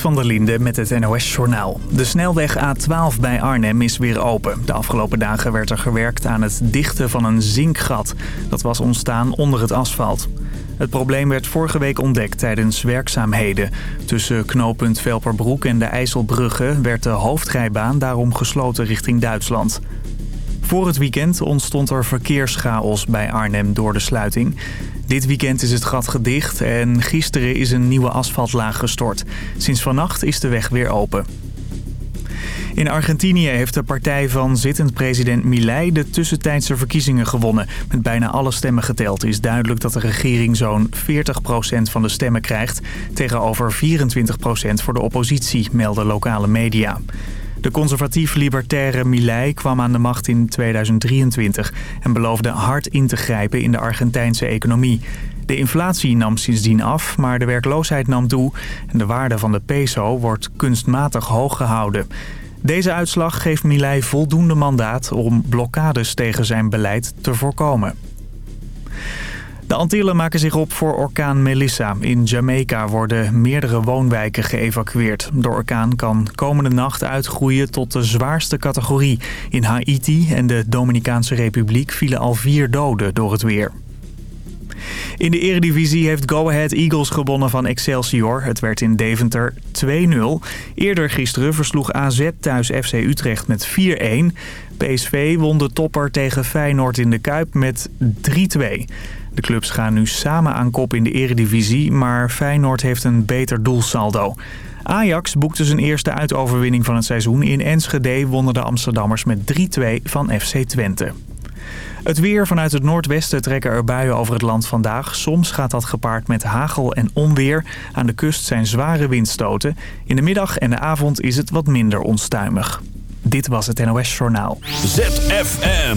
Van der Linde met het NOS-journaal. De snelweg A12 bij Arnhem is weer open. De afgelopen dagen werd er gewerkt aan het dichten van een zinkgat. Dat was ontstaan onder het asfalt. Het probleem werd vorige week ontdekt tijdens werkzaamheden. Tussen knooppunt Velperbroek en de IJsselbrugge werd de hoofdrijbaan daarom gesloten richting Duitsland. Voor het weekend ontstond er verkeerschaos bij Arnhem door de sluiting. Dit weekend is het gat gedicht en gisteren is een nieuwe asfaltlaag gestort. Sinds vannacht is de weg weer open. In Argentinië heeft de partij van zittend president Milei de tussentijdse verkiezingen gewonnen. Met bijna alle stemmen geteld is duidelijk dat de regering zo'n 40% van de stemmen krijgt... tegenover 24% voor de oppositie, melden lokale media. De conservatief-libertaire Milei kwam aan de macht in 2023 en beloofde hard in te grijpen in de Argentijnse economie. De inflatie nam sindsdien af, maar de werkloosheid nam toe en de waarde van de peso wordt kunstmatig hoog gehouden. Deze uitslag geeft Milei voldoende mandaat om blokkades tegen zijn beleid te voorkomen. De Antillen maken zich op voor orkaan Melissa. In Jamaica worden meerdere woonwijken geëvacueerd. De orkaan kan komende nacht uitgroeien tot de zwaarste categorie. In Haiti en de Dominicaanse Republiek vielen al vier doden door het weer. In de eredivisie heeft Go Ahead Eagles gewonnen van Excelsior. Het werd in Deventer 2-0. Eerder gisteren versloeg AZ thuis FC Utrecht met 4-1. PSV won de topper tegen Feyenoord in de Kuip met 3-2. De clubs gaan nu samen aan kop in de eredivisie, maar Feyenoord heeft een beter doelsaldo. Ajax boekte zijn eerste uitoverwinning van het seizoen. In Enschede wonnen de Amsterdammers met 3-2 van FC Twente. Het weer vanuit het noordwesten trekken er buien over het land vandaag. Soms gaat dat gepaard met hagel en onweer. Aan de kust zijn zware windstoten. In de middag en de avond is het wat minder onstuimig. Dit was het NOS Journaal. ZFM.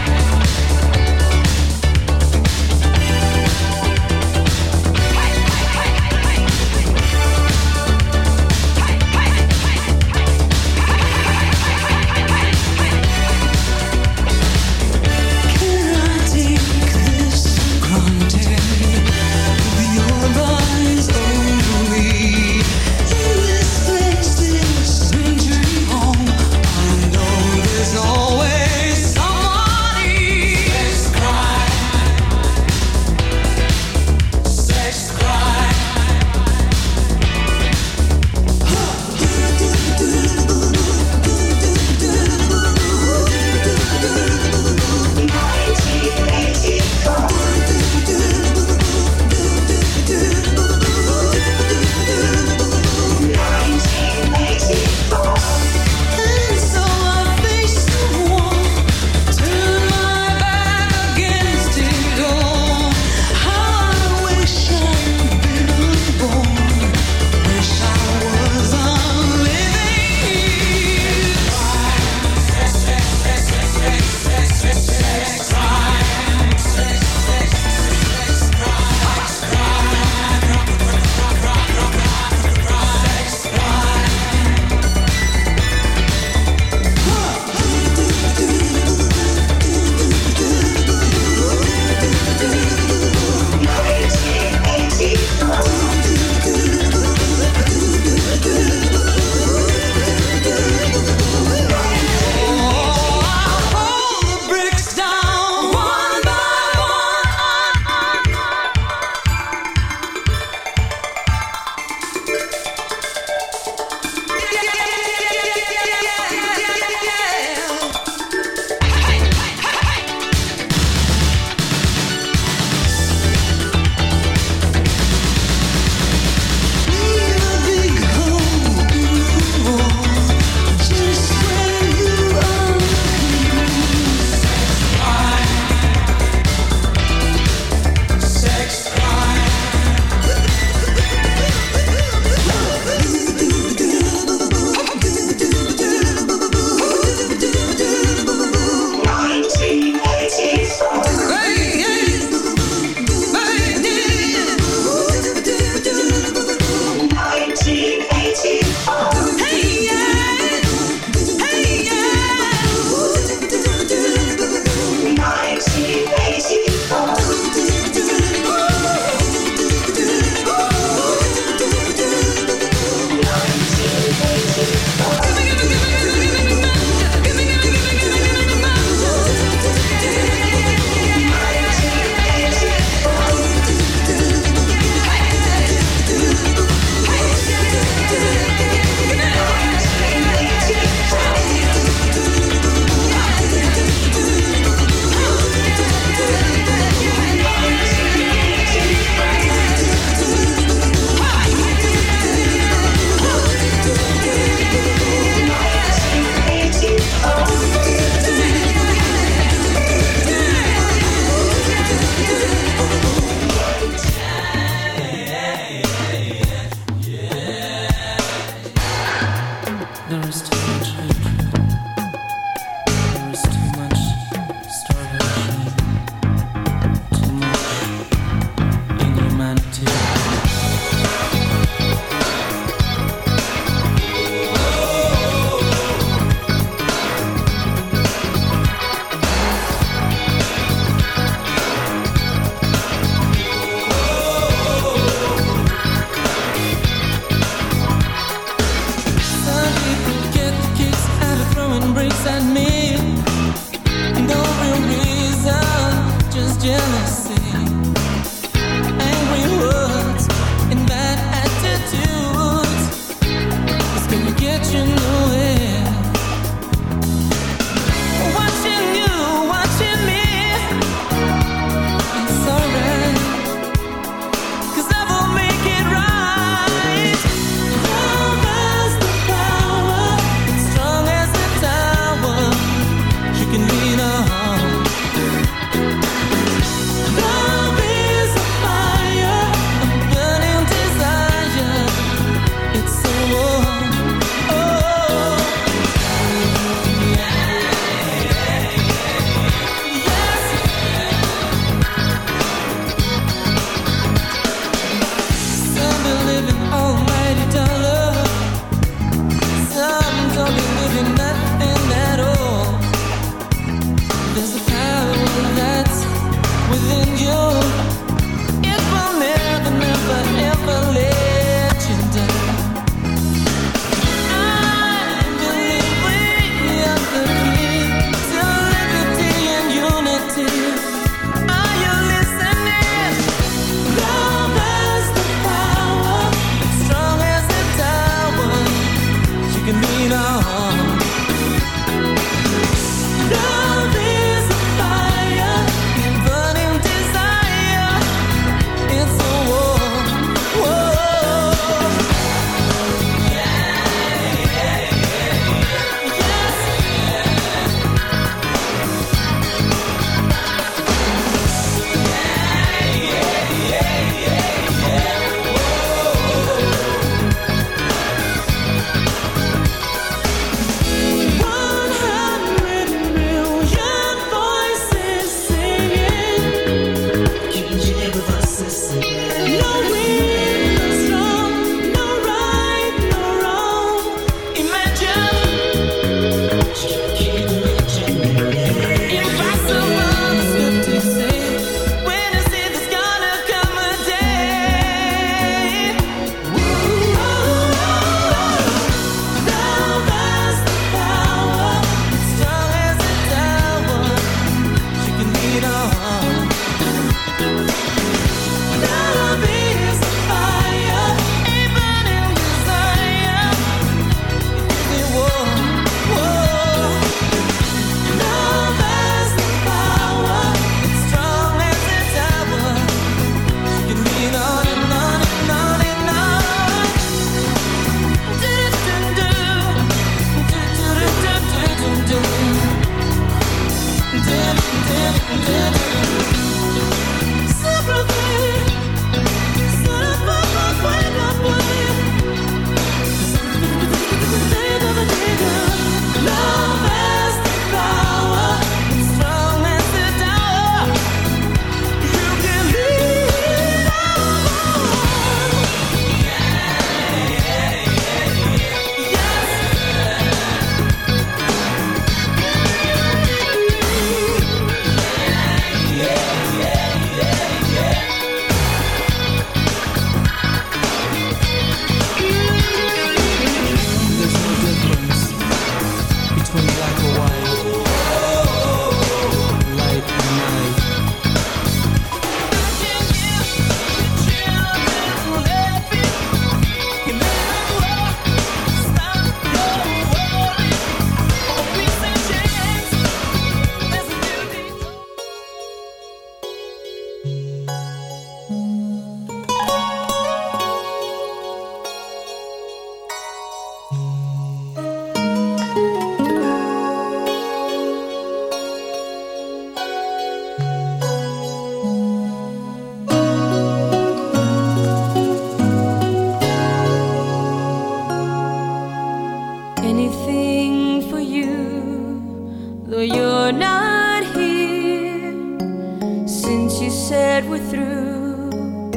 through.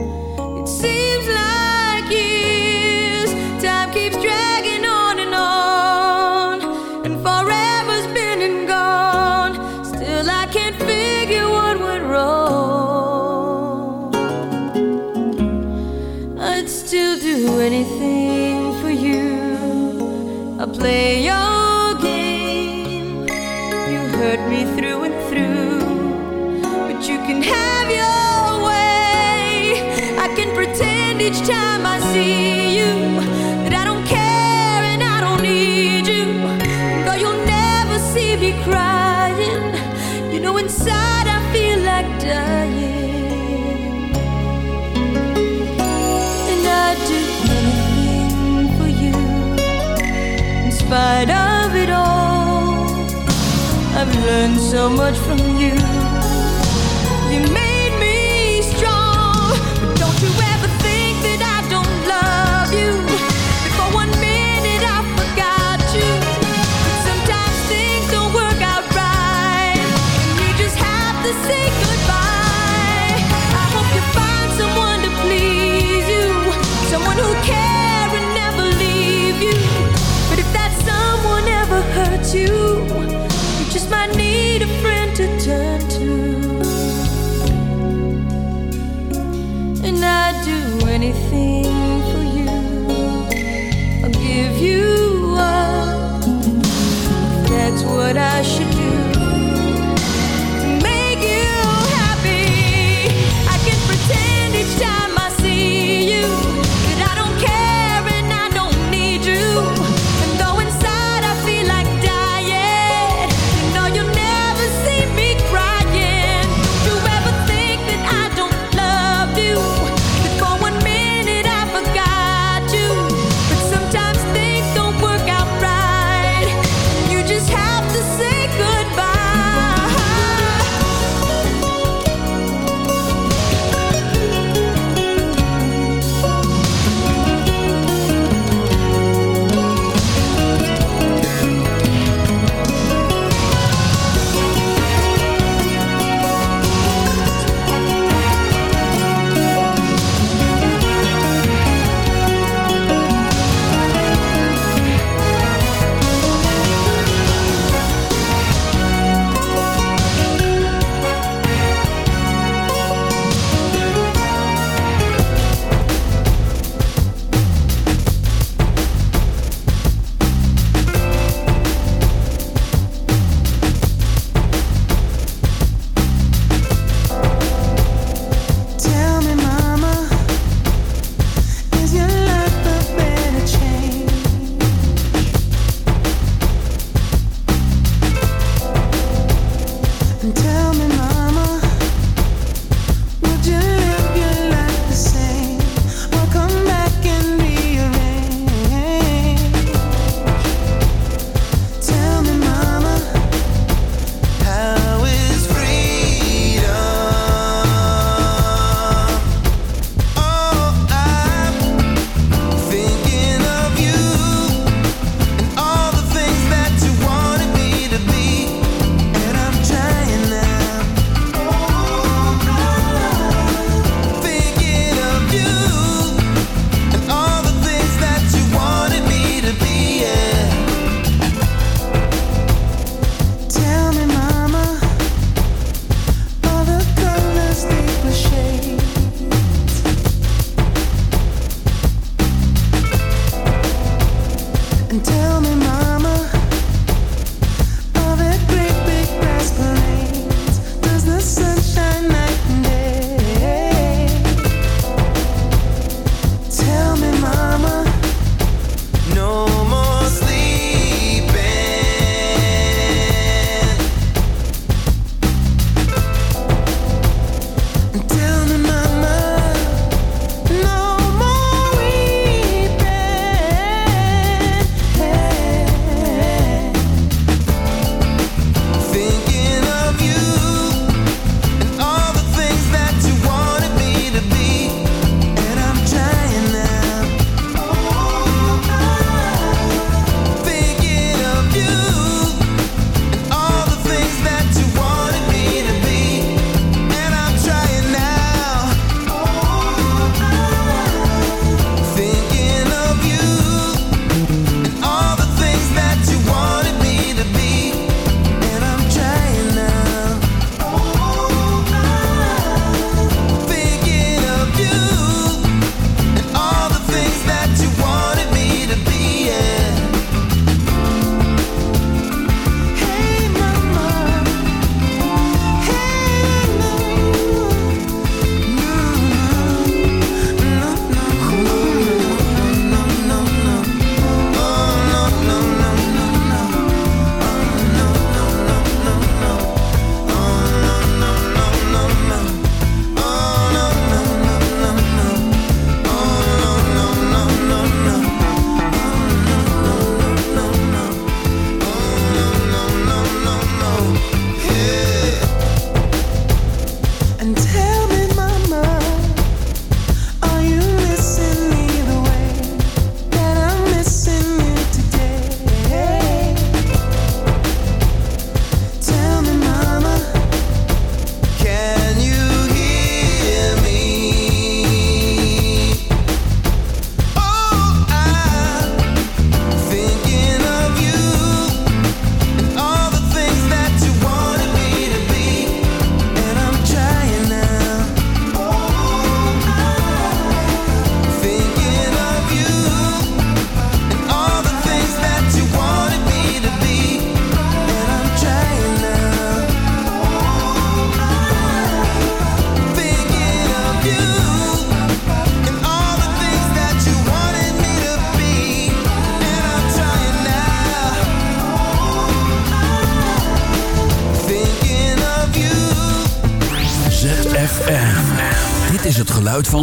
It seems like so much from you.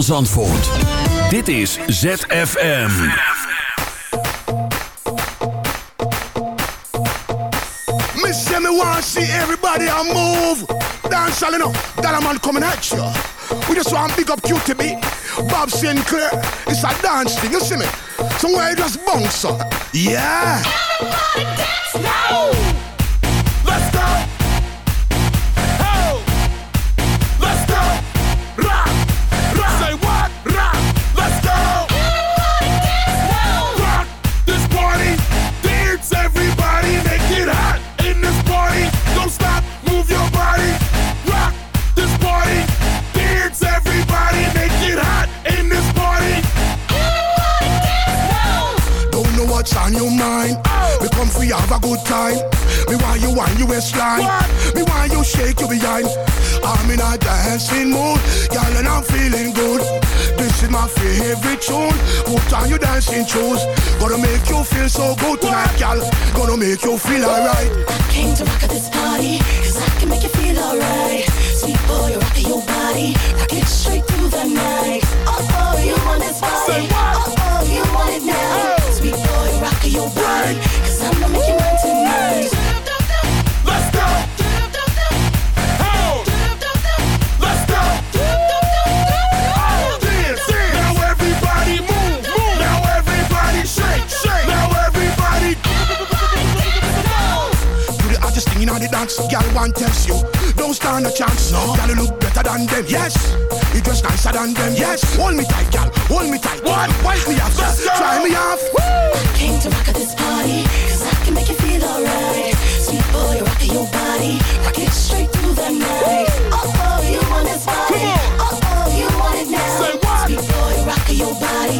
Van Zandvoort. Dit is ZFM. Me say me want see everybody a move. Dance all enough. That a man coming at you. We just want big up QTB. Bob Sinclair. It's a dance thing, you see me? Somewhere you just bounce up. Yeah. Everybody My favorite tune. Put on your dancing shoes. Gonna make you feel so good tonight, girl. Gonna make you feel alright. I Came to rock at this party, cause I can make you feel alright. Sweet boy, rock your body, rock it straight through the night. Oh, oh, you want this body? Oh, oh, you want it now? Sweet boy, rock your body, cause I'ma make you mine tonight. Dance, girl want test you. Don't stand a chance, no. Girl, you look better than them, yes. You dress nicer than them, yes. Hold me tight, girl, hold me tight. What? Wipe me off, try me off. Came to rock at this party, cause I can make you feel alright. Sweet boy, rock your body, rock it straight through the night. Oh, oh, you want this body? Oh, oh, you want it now? Say what? Sweet boy, rock your body,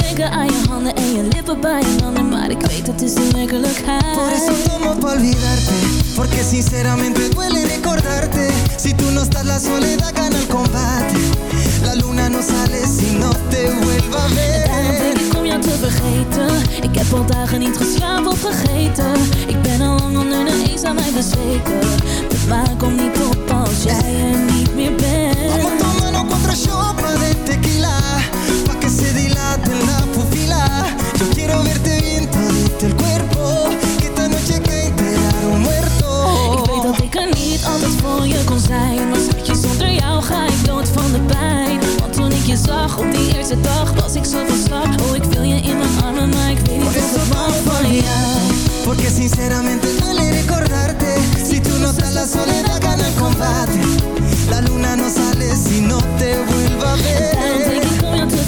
Denken aan je handen en je lippen bij je handen Maar ik weet het is de werkelijkheid. Por eso tomo pa olvidarte Porque sinceramente duele recordarte. Si tú no estás la soledad gana el combate. La luna no sale si no te vuelva a Daarom ver denk ik om jou te vergeten. Ik heb al dagen niet geslapen of vergeten. Ik ben al lang onder de eens aan mij bezweken. De maan komt niet op als jij er niet meer bent. Vamos tomando cuatro shots de tequila quiero verte bien todito el cuerpo Que esta noche que muerto. Ik weet dat ik er niet altijd voor je kon zijn Maar schatje, zonder jou ga ik dood van de pijn. Want toen ik je zag op die eerste dag Was ik zo van slag Oh, ik wil je in mijn armen Maar ik weet niet wat eso ik van jou. Porque sinceramente duele recordarte. Si tú no estás la soledad gana el combate. La luna no sale si no te vuelva a ver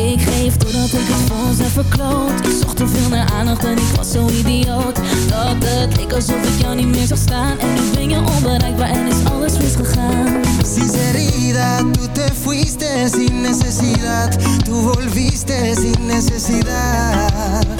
Ik geef doordat ik het voor verkloot. Ik zocht te veel naar aandacht en ik was zo idioot. Dat het leek alsof ik jou niet meer zag staan. En nu ben je onbereikbaar en is alles misgegaan. Sinceridad, tú te fuiste sin necesidad. Tú volviste sin necesidad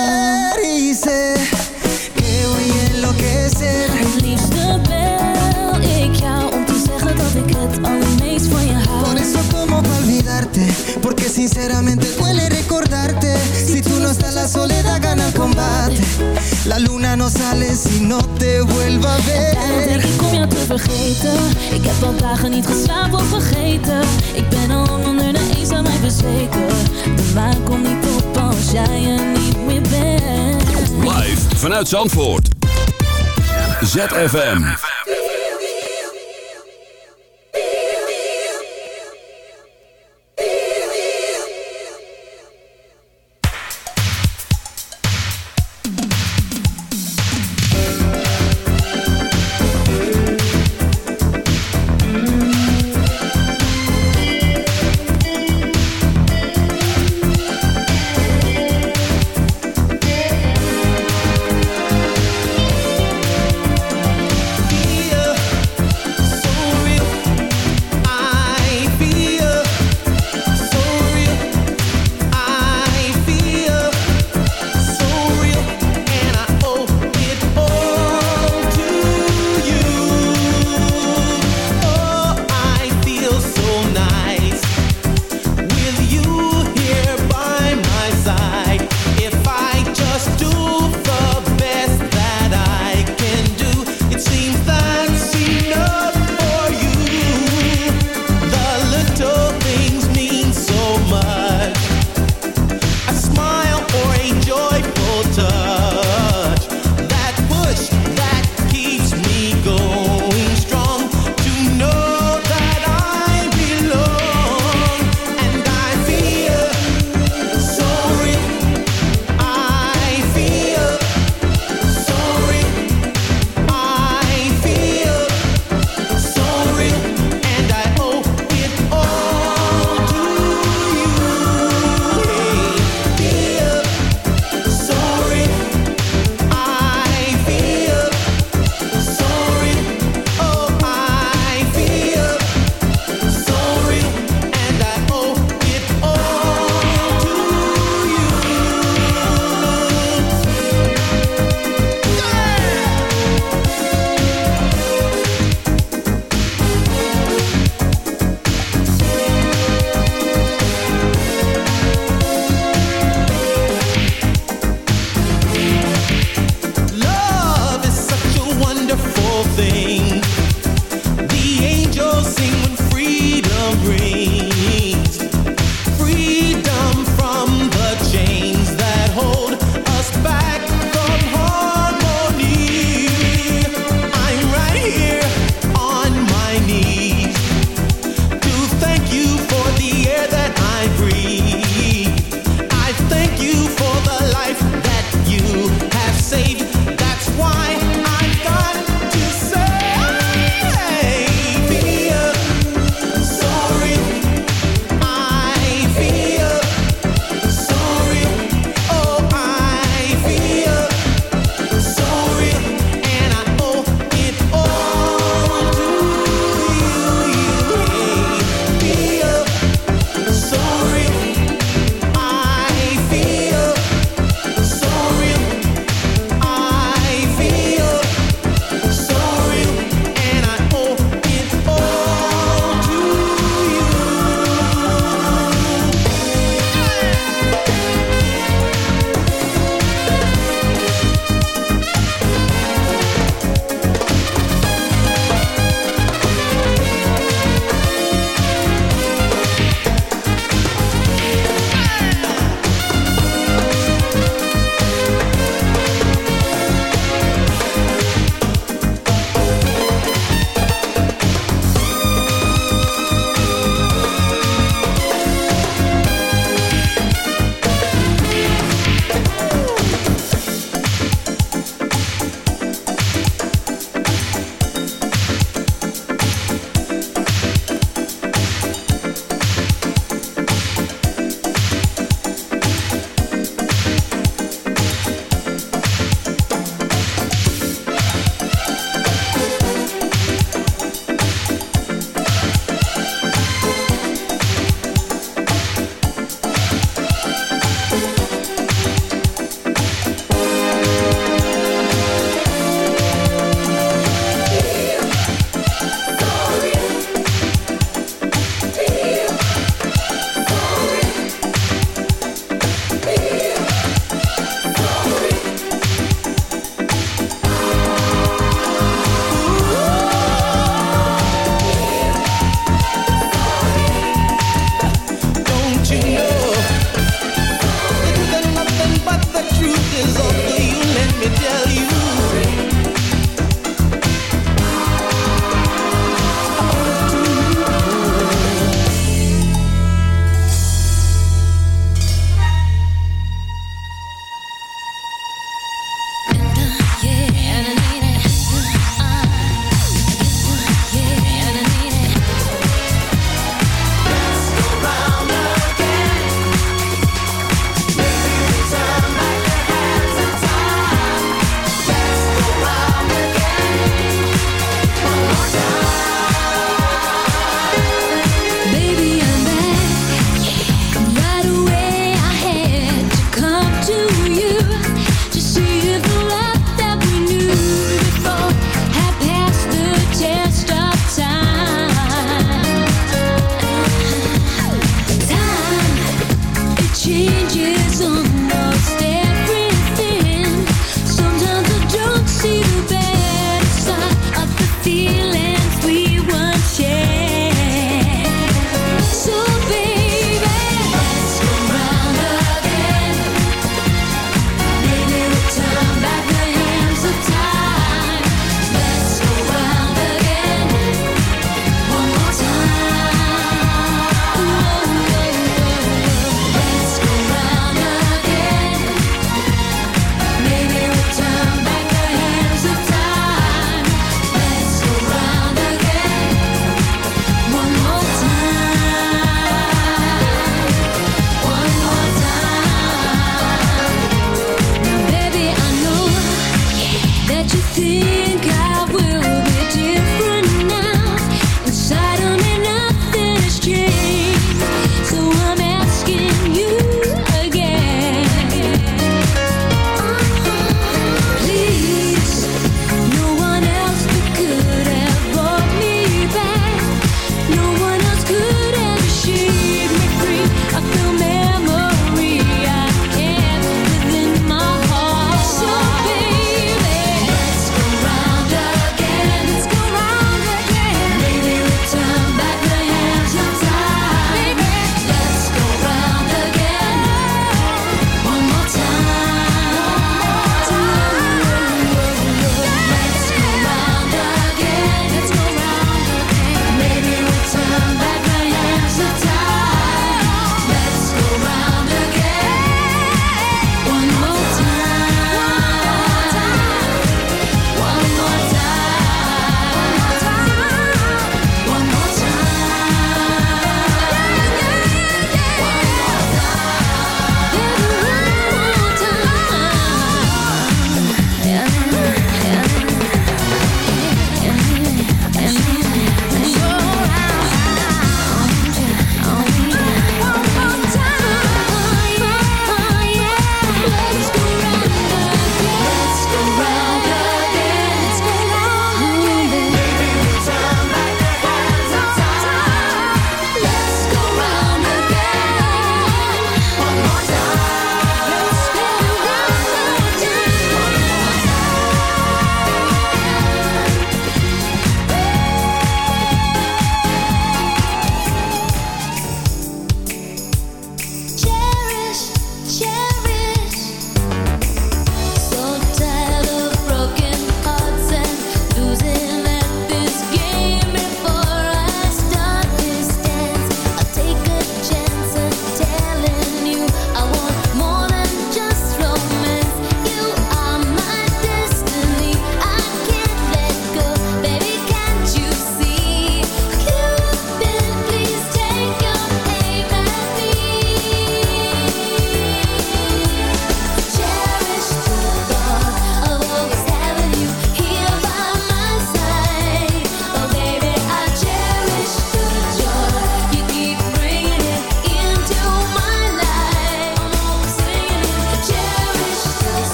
luna no sale si no te vuelva a Daarom denk ver ik om jou te vergeten. Ik heb al dagen niet geslapen of vergeten. Ik ben al lang onder de eens aan mij bezweken. De maan komt niet op als jij er niet meer bent. Live vanuit Zandvoort. ZFM.